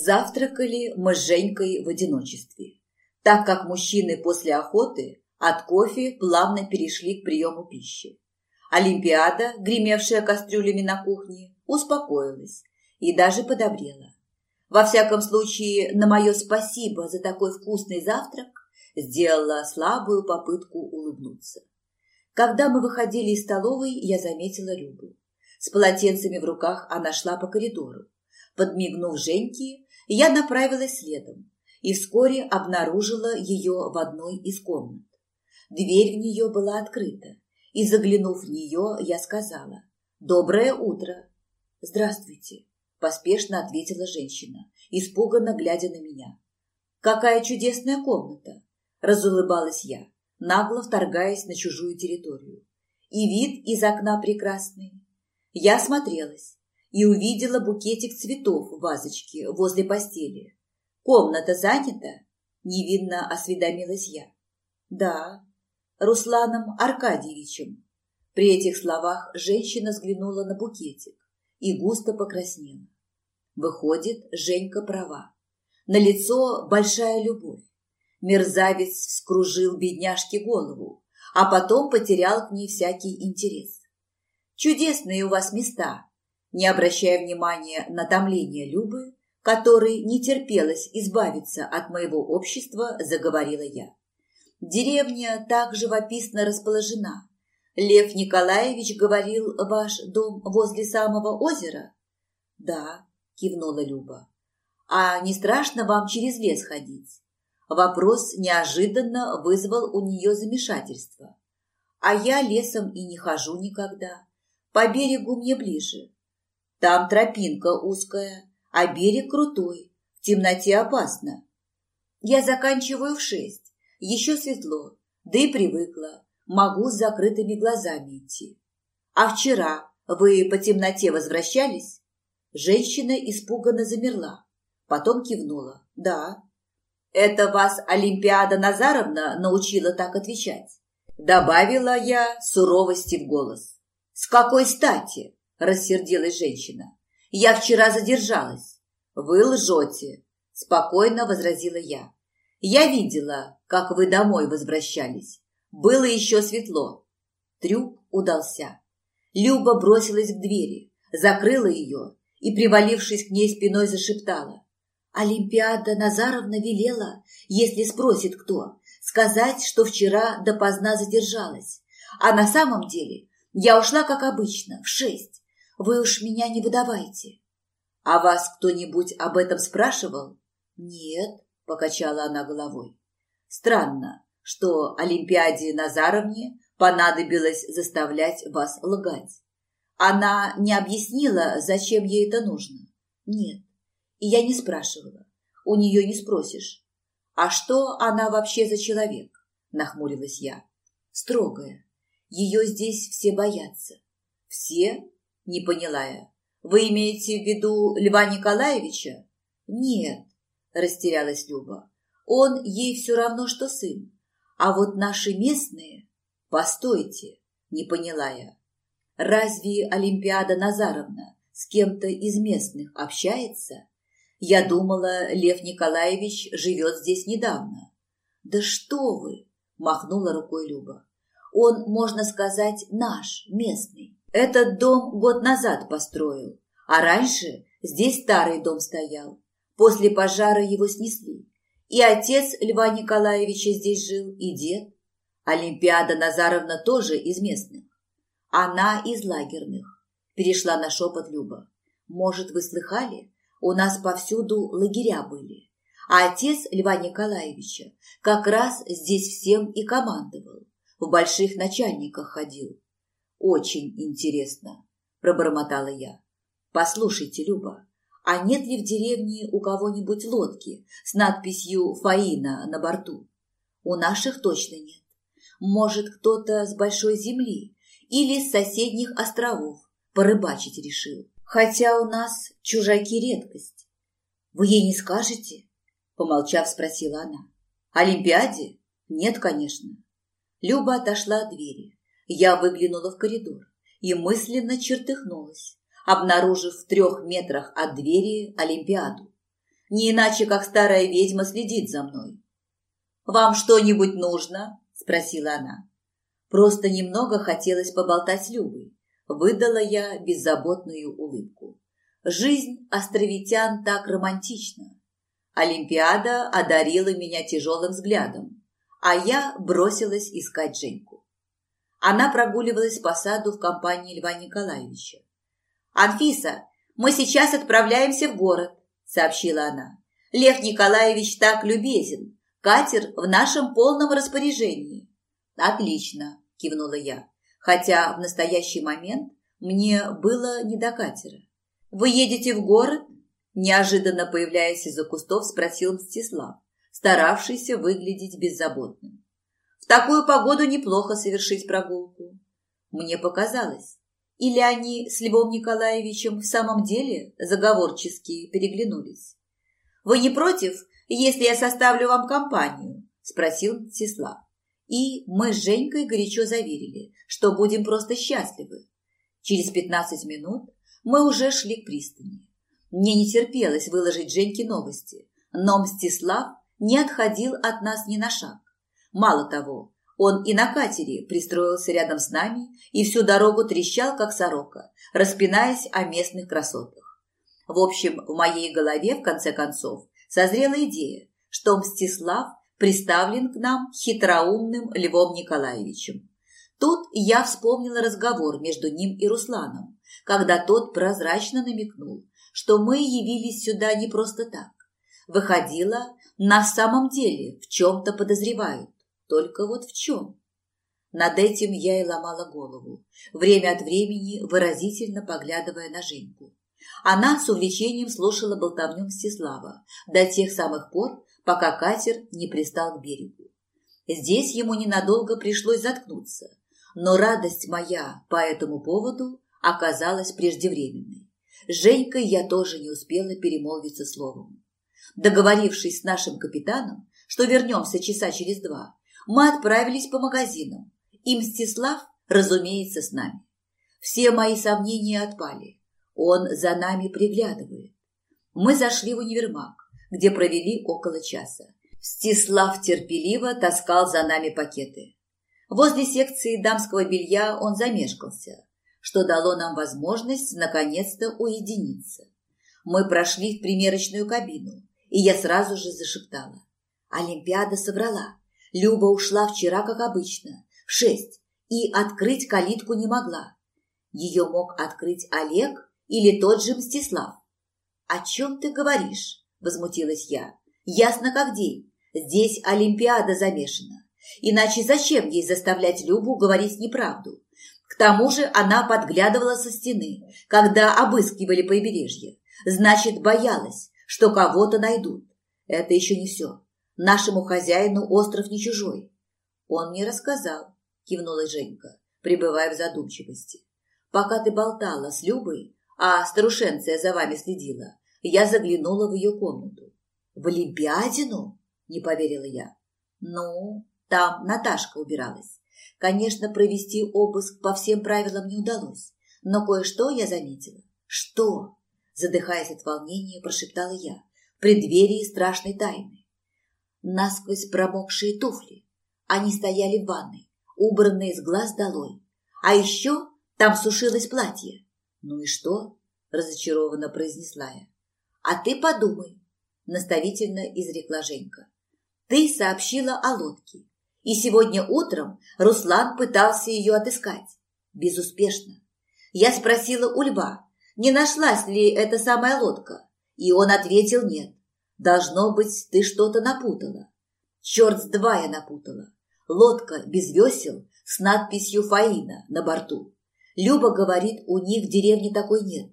Завтракали мы с Женькой в одиночестве, так как мужчины после охоты от кофе плавно перешли к приему пищи. Олимпиада, гремевшая кастрюлями на кухне, успокоилась и даже подобрела. Во всяком случае, на мое спасибо за такой вкусный завтрак сделала слабую попытку улыбнуться. Когда мы выходили из столовой, я заметила Любу. С полотенцами в руках она шла по коридору. Подмигнув Женьке, я направилась следом и вскоре обнаружила ее в одной из комнат. Дверь в нее была открыта, и, заглянув в нее, я сказала «Доброе утро!» «Здравствуйте!» – поспешно ответила женщина, испуганно глядя на меня. «Какая чудесная комната!» – разулыбалась я, нагло вторгаясь на чужую территорию. «И вид из окна прекрасный!» Я осмотрелась и увидела букетик цветов в вазочке возле постели. «Комната занята?» – невинно осведомилась я. «Да, Русланом Аркадьевичем». При этих словах женщина взглянула на букетик и густо покраснела. Выходит, Женька права. На лицо большая любовь. Мерзавец вскружил бедняжке голову, а потом потерял к ней всякий интерес. Чудесные у вас места, не обращая внимания на томление Любы, которой не терпелось избавиться от моего общества, заговорила я. Деревня так живописно расположена. Лев Николаевич говорил, ваш дом возле самого озера? Да, кивнула Люба. А не страшно вам через лес ходить? Вопрос неожиданно вызвал у нее замешательство. А я лесом и не хожу никогда. По берегу мне ближе. Там тропинка узкая, а берег крутой, в темноте опасно. Я заканчиваю в шесть, еще светло, да и привыкла, могу с закрытыми глазами идти. А вчера вы по темноте возвращались? Женщина испуганно замерла, потом кивнула. Да. Это вас Олимпиада Назаровна научила так отвечать? Добавила я суровости в голос. С какой стати? – рассердилась женщина. «Я вчера задержалась». «Вы лжете», – спокойно возразила я. «Я видела, как вы домой возвращались. Было еще светло». Трюк удался. Люба бросилась к двери, закрыла ее и, привалившись к ней спиной, зашептала. Олимпиада Назаровна велела, если спросит кто, сказать, что вчера допоздна задержалась. А на самом деле я ушла, как обычно, в шесть, вы уж меня не выдавайте. А вас кто-нибудь об этом спрашивал? Нет, покачала она головой. Странно, что Олимпиаде Назаровне понадобилось заставлять вас лгать. Она не объяснила, зачем ей это нужно? Нет, и я не спрашивала. У нее не спросишь. А что она вообще за человек? Нахмурилась я. Строгая. Ее здесь все боятся. Все? Не поняла я. Вы имеете в виду Льва Николаевича? Нет, растерялась Люба. Он ей все равно, что сын. А вот наши местные... Постойте, не поняла я. Разве Олимпиада Назаровна с кем-то из местных общается? Я думала, Лев Николаевич живет здесь недавно. Да что вы, махнула рукой Люба. Он, можно сказать, наш, местный. Этот дом год назад построил, а раньше здесь старый дом стоял. После пожара его снесли. И отец Льва Николаевича здесь жил, и дед. Олимпиада Назаровна тоже из местных. Она из лагерных. Перешла на шепот Люба. Может, вы слыхали? У нас повсюду лагеря были. А отец Льва Николаевича как раз здесь всем и командовал. В больших начальниках ходил. «Очень интересно», – пробормотала я. «Послушайте, Люба, а нет ли в деревне у кого-нибудь лодки с надписью «Фаина» на борту? У наших точно нет. Может, кто-то с большой земли или с соседних островов порыбачить решил. Хотя у нас чужаки редкость. Вы ей не скажете? Помолчав, спросила она. Олимпиаде? Нет, конечно. Люба отошла от двери. Я выглянула в коридор и мысленно чертыхнулась, обнаружив в трех метрах от двери Олимпиаду. Не иначе, как старая ведьма следит за мной. «Вам что-нибудь нужно?» – спросила она. Просто немного хотелось поболтать с Любой. Выдала я беззаботную улыбку. Жизнь островитян так романтична. Олимпиада одарила меня тяжелым взглядом, а я бросилась искать Женьку. Она прогуливалась по саду в компании Льва Николаевича. «Анфиса, мы сейчас отправляемся в город», – сообщила она. «Лев Николаевич так любезен. Катер в нашем полном распоряжении». «Отлично», – кивнула я, хотя в настоящий момент мне было не до катера. «Вы едете в город?» Неожиданно появляясь из-за кустов, спросил Мстислав, старавшийся выглядеть беззаботным. «В такую погоду неплохо совершить прогулку». Мне показалось. Или они с Львом Николаевичем в самом деле заговорчески переглянулись? «Вы не против, если я составлю вам компанию?» – спросил Мстислав. И мы с Женькой горячо заверили, что будем просто счастливы. Через пятнадцать минут мы уже шли к пристани. Мне не терпелось выложить Женьке новости, но Мстислав не отходил от нас ни на шаг. Мало того, он и на катере пристроился рядом с нами и всю дорогу трещал, как сорока, распинаясь о местных красотах. В общем, в моей голове, в конце концов, созрела идея, что Мстислав приставлен к нам хитроумным Львом Николаевичем. Тут я вспомнила разговор между ним и Русланом, когда тот прозрачно намекнул, что мы явились сюда не просто так. Выходило, на самом деле в чем-то подозревают. Только вот в чем? Над этим я и ломала голову, время от времени выразительно поглядывая на Женьку. Она с увлечением слушала болтовню Мстислава до тех самых пор, пока катер не пристал к берегу. Здесь ему ненадолго пришлось заткнуться, но радость моя по этому поводу оказалась преждевременной. С Женькой я тоже не успела перемолвиться словом. Договорившись с нашим капитаном, что вернемся часа через два, мы отправились по магазинам, и Мстислав, разумеется, с нами. Все мои сомнения отпали. Он за нами приглядывает. Мы зашли в универмаг, где провели около часа. Мстислав терпеливо таскал за нами пакеты. Возле секции дамского белья он замешкался, что дало нам возможность наконец-то уединиться. Мы прошли в примерочную кабину, и я сразу же зашептала. Олимпиада соврала. Люба ушла вчера, как обычно, в шесть, и открыть калитку не могла. Ее мог открыть Олег или тот же Мстислав. «О чем ты говоришь?» – возмутилась я. «Ясно как день. Здесь Олимпиада замешана. Иначе зачем ей заставлять Любу говорить неправду? К тому же она подглядывала со стены, когда обыскивали побережье. Значит, боялась, что кого-то найдут. Это еще не все. Нашему хозяину остров не чужой. Он мне рассказал, кивнула Женька, пребывая в задумчивости. Пока ты болтала с Любой, а старушенция за вами следила, я заглянула в ее комнату. В Олимпиадину? Не поверила я. Ну, там Наташка убиралась. Конечно, провести обыск по всем правилам не удалось, но кое-что я заметила. Что? Задыхаясь от волнения, прошептала я в преддверии страшной тайны. Насквозь промокшие туфли. Они стояли в ванной, убранные с глаз долой. А еще там сушилось платье. Ну и что? Разочарованно произнесла я. А ты подумай, наставительно изрекла Женька. Ты сообщила о лодке. И сегодня утром Руслан пытался ее отыскать. Безуспешно. Я спросила у льва, не нашлась ли эта самая лодка, и он ответил нет. Должно быть, ты что-то напутала. Черт с два я напутала. Лодка без весел с надписью «Фаина» на борту. Люба говорит, у них в деревне такой нет.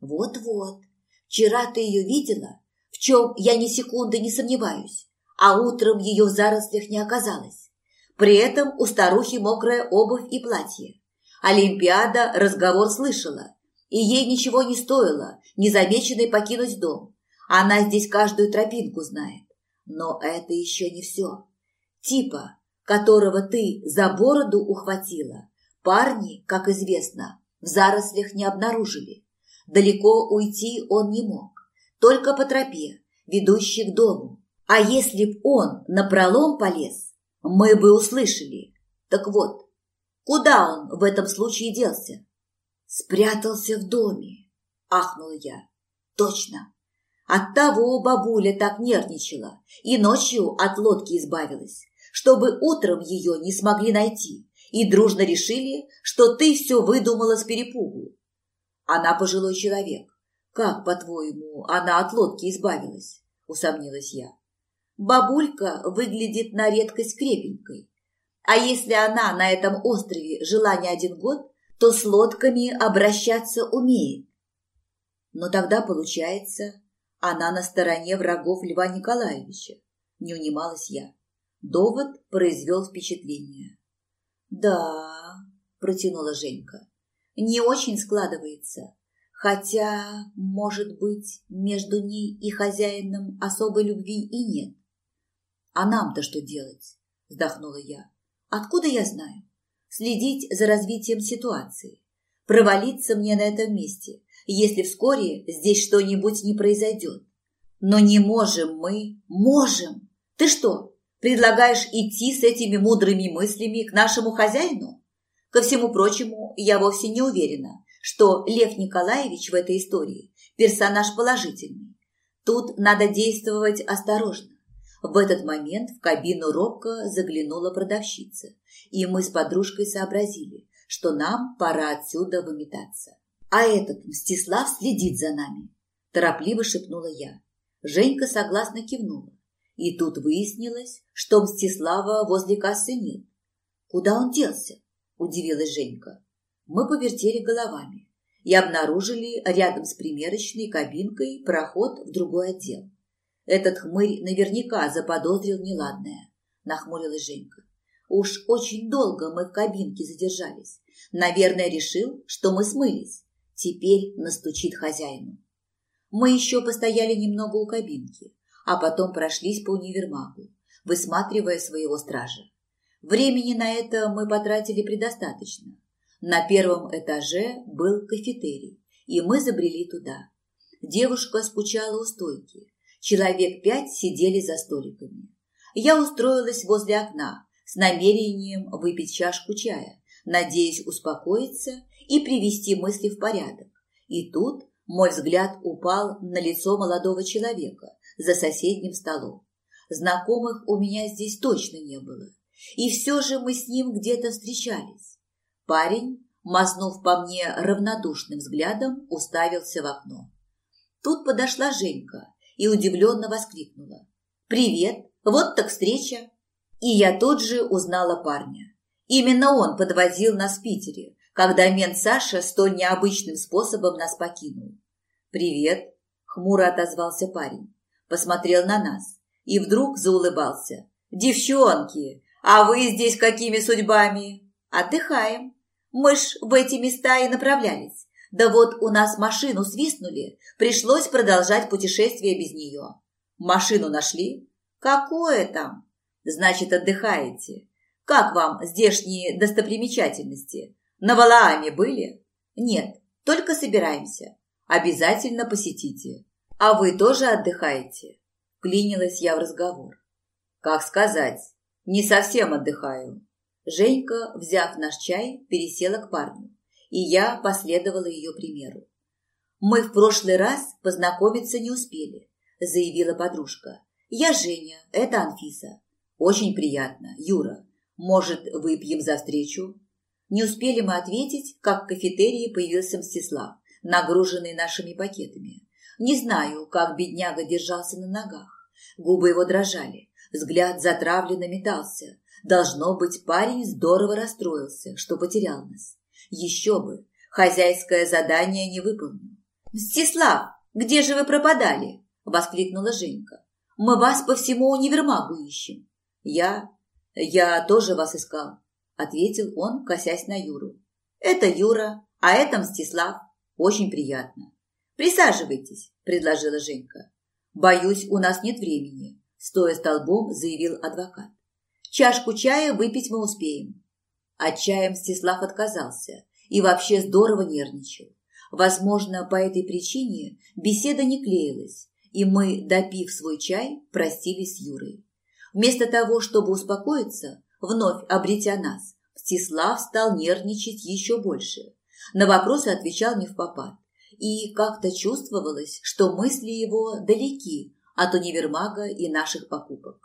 Вот-вот. Вчера ты ее видела, в чем я ни секунды не сомневаюсь, а утром ее в зарослях не оказалось. При этом у старухи мокрая обувь и платье. Олимпиада разговор слышала, и ей ничего не стоило незамеченной покинуть дом. Она здесь каждую тропинку знает. Но это еще не все. Типа, которого ты за бороду ухватила, парни, как известно, в зарослях не обнаружили. Далеко уйти он не мог. Только по тропе, ведущий к дому. А если б он напролом полез, мы бы услышали. Так вот, куда он в этом случае делся? Спрятался в доме, ахнула я. Точно. Оттого бабуля так нервничала и ночью от лодки избавилась, чтобы утром ее не смогли найти и дружно решили, что ты все выдумала с перепугу. Она пожилой человек. Как, по-твоему, она от лодки избавилась? Усомнилась я. Бабулька выглядит на редкость крепенькой. А если она на этом острове жила не один год, то с лодками обращаться умеет. Но тогда, получается, она на стороне врагов Льва Николаевича. Не унималась я. Довод произвел впечатление. «Да», – протянула Женька, – «не очень складывается. Хотя, может быть, между ней и хозяином особой любви и нет. А нам-то что делать? Вздохнула я. Откуда я знаю? Следить за развитием ситуации. Провалиться мне на этом месте, если вскоре здесь что-нибудь не произойдет. Но не можем мы, можем. Ты что, предлагаешь идти с этими мудрыми мыслями к нашему хозяину? Ко всему прочему, я вовсе не уверена, что Лев Николаевич в этой истории персонаж положительный. Тут надо действовать осторожно. В этот момент в кабину робко заглянула продавщица, и мы с подружкой сообразили, что нам пора отсюда выметаться. А этот Мстислав следит за нами, торопливо шепнула я. Женька согласно кивнула. И тут выяснилось, что Мстислава возле кассы нет. Куда он делся? Удивилась Женька мы повертели головами и обнаружили рядом с примерочной кабинкой проход в другой отдел. Этот хмырь наверняка заподозрил неладное, нахмурилась Женька. Уж очень долго мы в кабинке задержались. Наверное, решил, что мы смылись. Теперь настучит хозяину. Мы еще постояли немного у кабинки, а потом прошлись по универмагу, высматривая своего стража. Времени на это мы потратили предостаточно. На первом этаже был кафетерий, и мы забрели туда. Девушка скучала у стойки. Человек пять сидели за столиками. Я устроилась возле окна с намерением выпить чашку чая, надеясь успокоиться и привести мысли в порядок. И тут мой взгляд упал на лицо молодого человека за соседним столом. Знакомых у меня здесь точно не было. И все же мы с ним где-то встречались. Парень, мазнув по мне равнодушным взглядом, уставился в окно. Тут подошла Женька и удивленно воскликнула. «Привет! Вот так встреча!» И я тут же узнала парня. Именно он подвозил нас в Питере, когда мент Саша столь необычным способом нас покинул. «Привет!» – хмуро отозвался парень. Посмотрел на нас и вдруг заулыбался. «Девчонки, а вы здесь какими судьбами?» «Отдыхаем. Мы ж в эти места и направлялись. Да вот у нас машину свистнули, пришлось продолжать путешествие без нее. Машину нашли? Какое там? Значит, отдыхаете. Как вам здешние достопримечательности? На Валааме были? Нет, только собираемся. Обязательно посетите. А вы тоже отдыхаете? Клинилась я в разговор. Как сказать, не совсем отдыхаю. Женька, взяв наш чай, пересела к парню, и я последовала ее примеру. «Мы в прошлый раз познакомиться не успели», – заявила подружка. «Я Женя, это Анфиса. Очень приятно, Юра. Может, выпьем за встречу?» Не успели мы ответить, как в кафетерии появился Мстислав, нагруженный нашими пакетами. Не знаю, как бедняга держался на ногах. Губы его дрожали, взгляд затравленно метался, Должно быть, парень здорово расстроился, что потерял нас. Еще бы, хозяйское задание не выполнил. «Мстислав, где же вы пропадали?» – воскликнула Женька. «Мы вас по всему универмагу ищем». «Я... я тоже вас искал», – ответил он, косясь на Юру. «Это Юра, а это Мстислав. Очень приятно». «Присаживайтесь», – предложила Женька. «Боюсь, у нас нет времени», – стоя столбом, заявил адвокат. Чашку чая выпить мы успеем. От чая Мстислав отказался и вообще здорово нервничал. Возможно, по этой причине беседа не клеилась, и мы, допив свой чай, простились с Юрой. Вместо того, чтобы успокоиться, вновь обретя нас, Мстислав стал нервничать еще больше. На вопросы отвечал не в попад. И как-то чувствовалось, что мысли его далеки от универмага и наших покупок.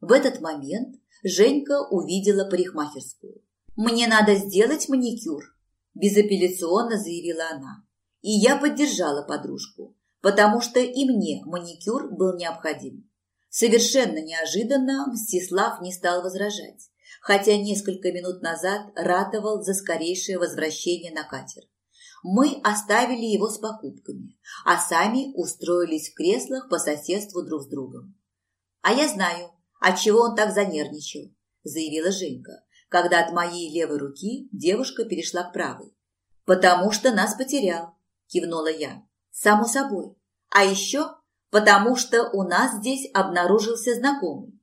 В этот момент Женька увидела парикмахерскую. «Мне надо сделать маникюр», – безапелляционно заявила она. И я поддержала подружку, потому что и мне маникюр был необходим. Совершенно неожиданно Мстислав не стал возражать, хотя несколько минут назад ратовал за скорейшее возвращение на катер. Мы оставили его с покупками, а сами устроились в креслах по соседству друг с другом. «А я знаю, отчего он так занервничал», – заявила Женька, когда от моей левой руки девушка перешла к правой. «Потому что нас потерял», – кивнула я. «Само собой. А еще потому что у нас здесь обнаружился знакомый.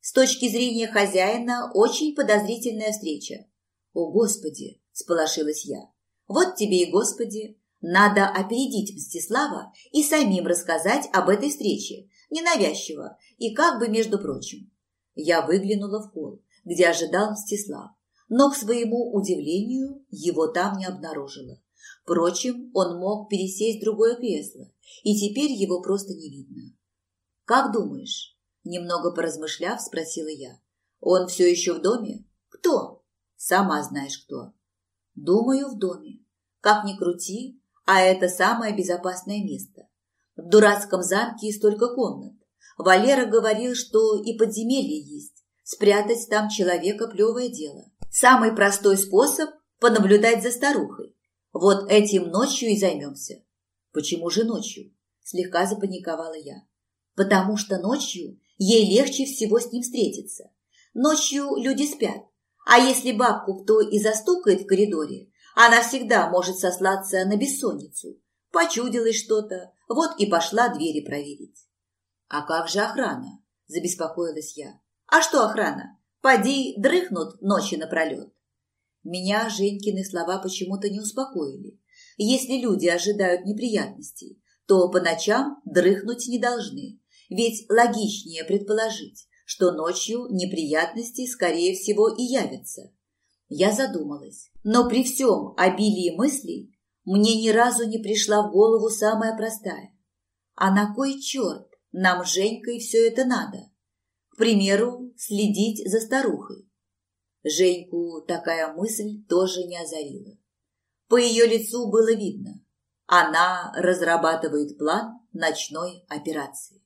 С точки зрения хозяина очень подозрительная встреча. «О, Господи!» – сполошилась я. «Вот тебе и Господи! Надо опередить Мстислава и самим рассказать об этой встрече, ненавязчиво и как бы между прочим». Я выглянула в холл, где ожидал Мстислав, но, к своему удивлению, его там не обнаружила. Впрочем, он мог пересесть в другое кресло, и теперь его просто не видно. «Как думаешь?» Немного поразмышляв, спросила я. Он все еще в доме? Кто? Сама знаешь кто. Думаю, в доме. Как ни крути, а это самое безопасное место. В дурацком замке столько комнат. Валера говорил, что и подземелье есть. Спрятать там человека – плевое дело. Самый простой способ – понаблюдать за старухой. Вот этим ночью и займемся. Почему же ночью? Слегка запаниковала я. Потому что ночью Ей легче всего с ним встретиться. Ночью люди спят, а если бабку кто и застукает в коридоре, она всегда может сослаться на бессонницу. Почудилось что-то, вот и пошла двери проверить. «А как же охрана?» – забеспокоилась я. «А что охрана? Поди, дрыхнут ночи напролет». Меня Женькины слова почему-то не успокоили. Если люди ожидают неприятностей, то по ночам дрыхнуть не должны. Ведь логичнее предположить, что ночью неприятности, скорее всего, и явятся. Я задумалась, но при всем обилии мыслей мне ни разу не пришла в голову самая простая. А на кой черт нам Женькой все это надо? К примеру, следить за старухой. Женьку такая мысль тоже не озарила. По ее лицу было видно. Она разрабатывает план ночной операции.